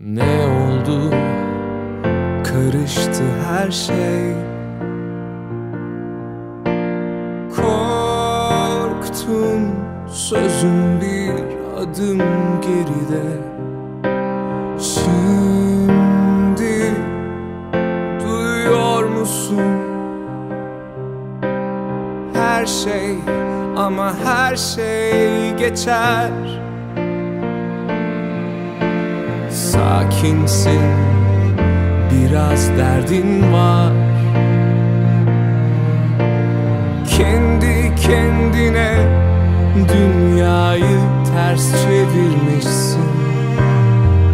Ne oldu? Karıştı her şey. Korktum sözüm bir adım geride. Şimdi duyuyor musun? Her şey ama her şey geçer. Sakinsin Biraz derdin var. Kendi kendine Dünyayı ters çevirmişsin.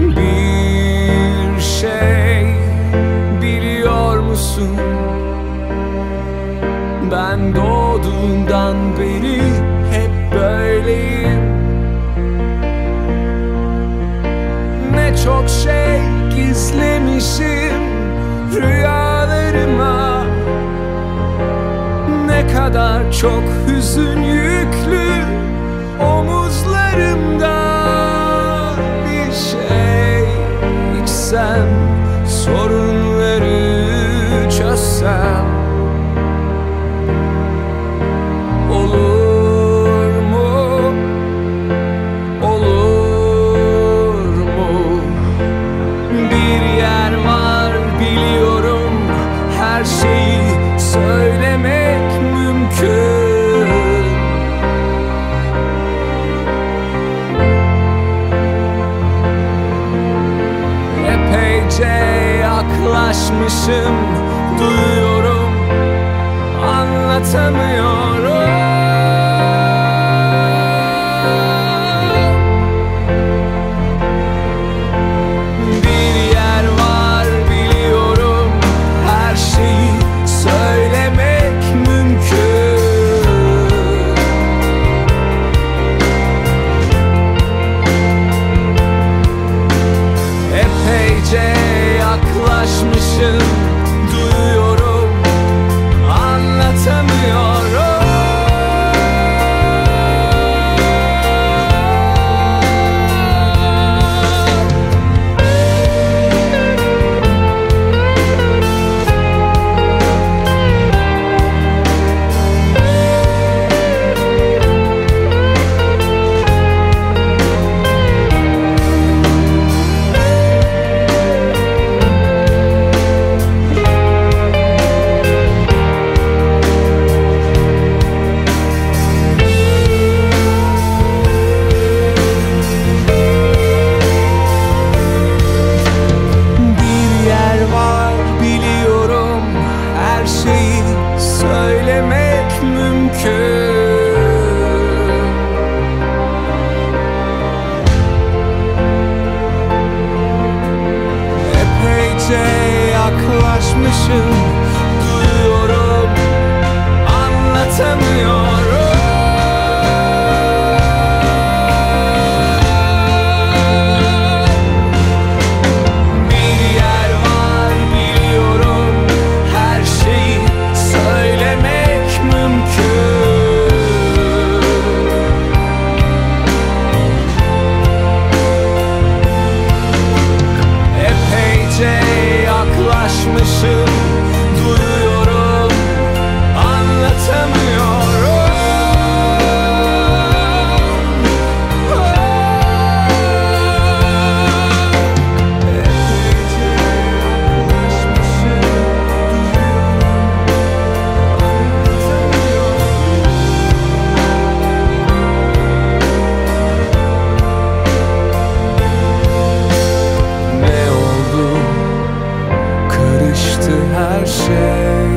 Bir şey Biliyor musun? Ben doğduğumdan beri Hep böyleyim çok şey gizlemişim rüyalarıma. Ne kadar çok hüzün yüklü omuzlarımda Bir şey içsem sorunları çözsem yaklaşmışım Duyuyorum anlatamıyorum Her şeyi söylemek mümkün. Epeyce yaklaşmışım shame.